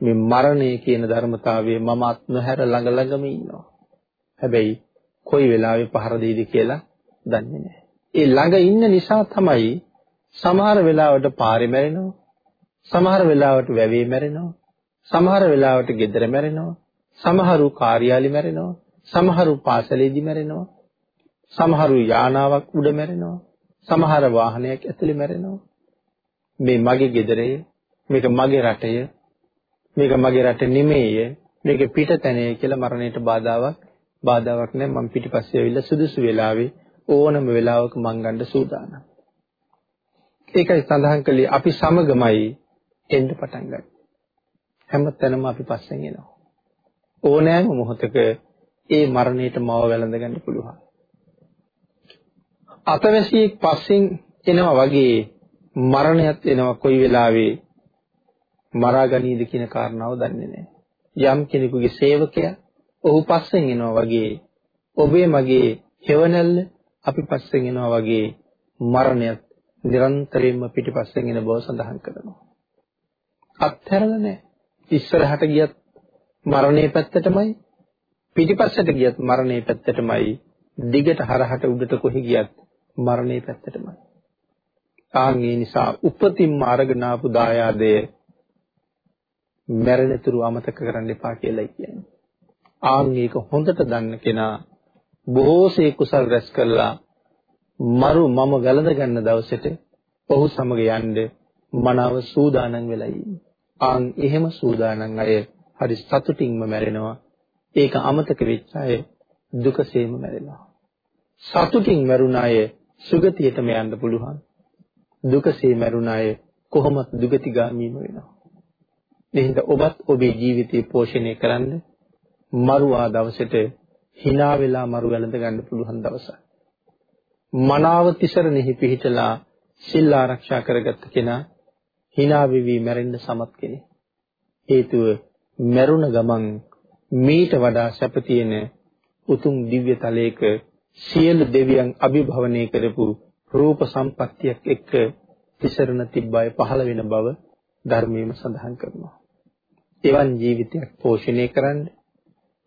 මේ මරණය කියන ධර්මතාවය මම අත් නොහැර ළඟ ළඟම ඉන්නවා. හැබැයි කොයි වෙලාවෙ පහර දෙයිද කියලා දන්නේ නැහැ. ඒ ළඟ ඉන්න නිසා තමයි සමහර වෙලාවට පාරේ මැරෙනවා. සමහර වෙලාවට වැවේ මැරෙනවා. සමහර වෙලාවට ගෙදර මැරෙනවා. සමහරු කාර්යාලි මැරෙනවා. සමහරු පාසලේදී මැරෙනවා. සමහරු යානාවක් උඩ මැරෙනවා. සමහර වාහනයක් ඇතුලේ මැරෙනවා. මේ මගේ ගෙදරය, මේක මගේ රටය, මේක මගේ රට නෙමෙයි, මේක පිටතැනේ කියලා මරණයට බාධාවක් බාධාවක් නැහැ මම පිටිපස්සේ ඇවිල්ලා සුදුසු වෙලාවේ ඕනම වෙලාවක මං ගන්න සූදානම්. ඒකයි සඳහන් කළේ අපි සමගමයි එන්න පටන් ගන්න. හැමතැනම අපි පස්සෙන් එනවා. ඕනෑම මොහොතක ඒ මරණයට මව වැළඳ ගන්න පුළුවන්. අතවැසියෙක් පස්සෙන් එනවා වගේ මරණයත් එනවා කොයි වෙලාවේ මරා ගනීද කියන කාරණාව දන්නේ නැහැ. යම් කෙනෙකුගේ සේවකයා ඔහු පස්සෙන් එනවා වගේ ඔබේ මගේ හේවණල්ල අපි පස්සෙන් එනවා වගේ මරණයත් නිරන්තරයෙන්ම පිටිපස්සෙන් එන බව සඳහන් කරනවා. අත්හැරලා නැහැ. ඉස්සරහට ගියත් මරණේ පැත්තටමයි පිටිපස්සට ගියත් මරණේ පැත්තටමයි දිගට හරහට උඩට කොහි ගියත් මරණේ පැත්තටමයි. ආන් ඒ නිසා උපතින්ම අරගෙන ආපු දායාදය මැරෙනතුරු අමතක කරන්න එපා කියලා කියන්නේ. ආන් මේක හොඳට දන්න කෙනා බොහෝසේ කුසල් රැස් කළා මරු මම වැළඳ ගන්න දවසට ඔහු සමග යන්න මනාව සූදානම් වෙලා ඉන්නේ. ආන් එහෙම සූදානම් අය හරි සතුටින්ම මැරෙනවා. ඒක අමතක වෙච්ච අය දුකසේම මැරෙනවා. සතුටින් මැරුණ අය සුගතියටම යන්න පුළුවන්. දුකසේ මැරුණ අය කොහොමත් දුගතිගාමීම වෙනවා. එහෙනම් ඔබත් ඔබේ ජීවිතය පෝෂණය කරන්න මරුවා දවසට hina වෙලා මරු වැළඳ ගන්න පුළුවන් දවසක්. මනාව තිසරණෙහි පිහිටලා සිල් ආරක්ෂා කරගත්ත කෙනා hina වෙවි මැරෙන්න සමත් කෙනෙක්. හේතුව මැරුණ ගමන් මීට වඩා සැප තියෙන උතුම් දිව්‍ය තලයක සියලු දෙවියන් අභිභවනය කරපු රූප සම්පත්තියක් එක්ක තිසරණ තිබ්බය පහළ වෙන බව ධර්මයේම සඳහන් කරනවා. එවන් ජීවිතයක් පෝෂණය කරන්න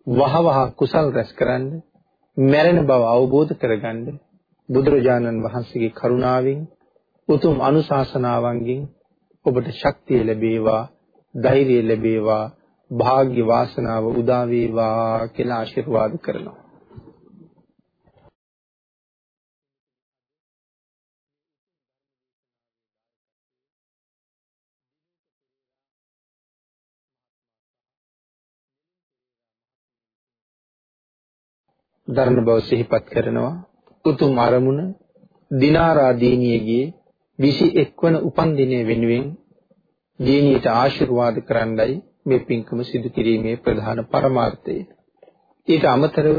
වහවහ කුසල් රැස් කරන්න මැරෙන බව අවබෝධ කරගන්න බුදුරජාණන් වහන්සේගේ කරුණාවෙන් උතුම් අනුශාසනාවන්ගෙන් ඔබට ශක්තිය ලැබේවා ධෛර්යය ලැබේවා භාග්‍ය වාසනාව උදා වේවා කියලා ආශිර්වාද කරනවා. ධර්ම බව සිහිපත් කරනවා උතුම් අරමුණ දිනාරා දීනියගේ 21 වන උපන් දිනය වෙනුවෙන් දීනියට ආශිර්වාද කරන්නයි මේ පින්කම සිදු කිරීමේ ප්‍රධාන පරමාර්ථය. ඊට අමතරව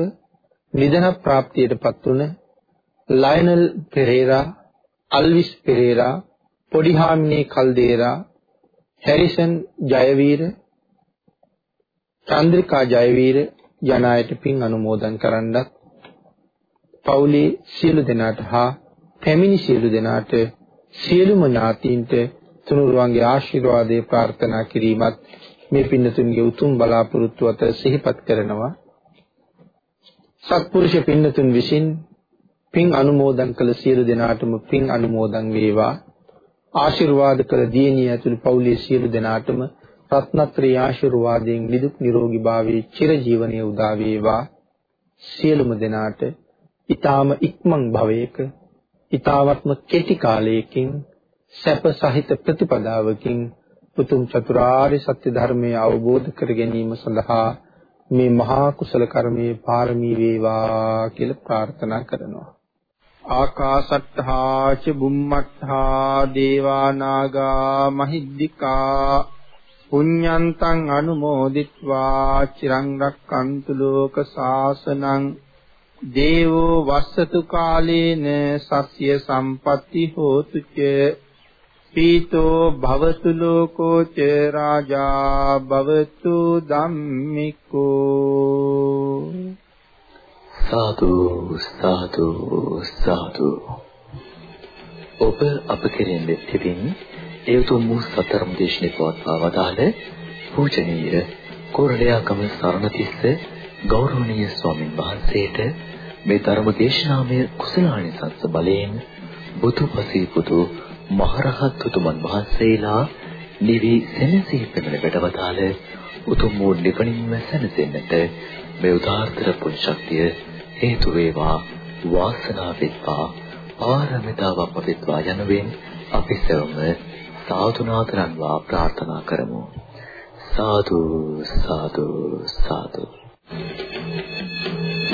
නිදන ප්‍රාප්තියටපත් වුණ ලයනල් පෙරේරා, අල්විස් පෙරේරා, පොඩිහාමිනේ කල්දේරා, හැරිසන් ජයවීර, චන්ද්‍රිකා ජයවීර යන අයට පින් අනුමෝදන් කරන්නත් පවුලේ සියලු දෙනාට හා පැමිණි සියලු දෙනාට සියලුම ඥාතීන්ට තුනුරුවන්ගේ ආශිර්වාදේ ප්‍රාර්ථනා කිරීමත් මේ පින්නතුන්ගේ උතුම් බලාපොරොත්තු අත සිහිපත් කරනවා. සත්පුරුෂ පින්නතුන් විසින් පින් අනුමෝදන් කළ සියලු දෙනාටම පින් අනුමෝදන් වේවා. ආශිර්වාද කළ දියණිය ඇතුළු පවුලේ සියලු දෙනාටම රත්නත්‍රි ආශිර්වාදයෙන් නිදුක් නිරෝගී භාවයේ චිරජීවනයේ උදා වේවා සියලුම දෙනාට ඊ타ම ඉක්මන් භවයක ඊ타වත්ම කෙටි කාලයකින් සැප සහිත ප්‍රතිපදාවකින් උතුම් චතුරාර්ය සත්‍ය ධර්මය අවබෝධ කර ගැනීම සඳහා මේ මහා කුසල කර්මයේ පාරමී වේවා කියලා ප්‍රාර්ථනා කරනවා. ආකාසට්ඨා ච බුම්මට්ඨා දේවා නාගා මහිද්దికා පුඤ්ඤන්තං අනුමෝදිත්වා චිරං රක්칸තු ලෝක සාසනං දේවෝ වස්සතු කාලේන සස්ය සම්පatti හෝතු ච පීතෝ භවතු ලෝකෝ ච රාජා භවතු ධම්මිකෝ සාදු සාදු සාදු. ඔබ අප කෙරෙන් දෙතින් ඒ උතුම් වූ සතරම් දේශනේ පවත්වා වදාළ පූජනීය කොරළයාගම සරණතිස්ස ගෞරවනීය ස්වාමින් වහන්සේට මේ ධර්ම දේශනාමය කුසලානිසංස බලයෙන් බුදුපසී පුතු මහරහත් උතුමන් වහන්සේලා නිවි සෙනසී පෙනෙන වැඩවතාල උතුම් වූ නිවනින්ම සැනසෙන්නට මේ උදාාරතර පුණ්‍ය ශක්තිය හේතු වේවා වාසනාව වෙත්වා ආරමිතාවක් වෙත්වා යනුවෙන් අපි සෙවම සාතුනාතරන්වා ප්‍රාර්ථනා කරමු. සාදු සාදු සාදු Thank you.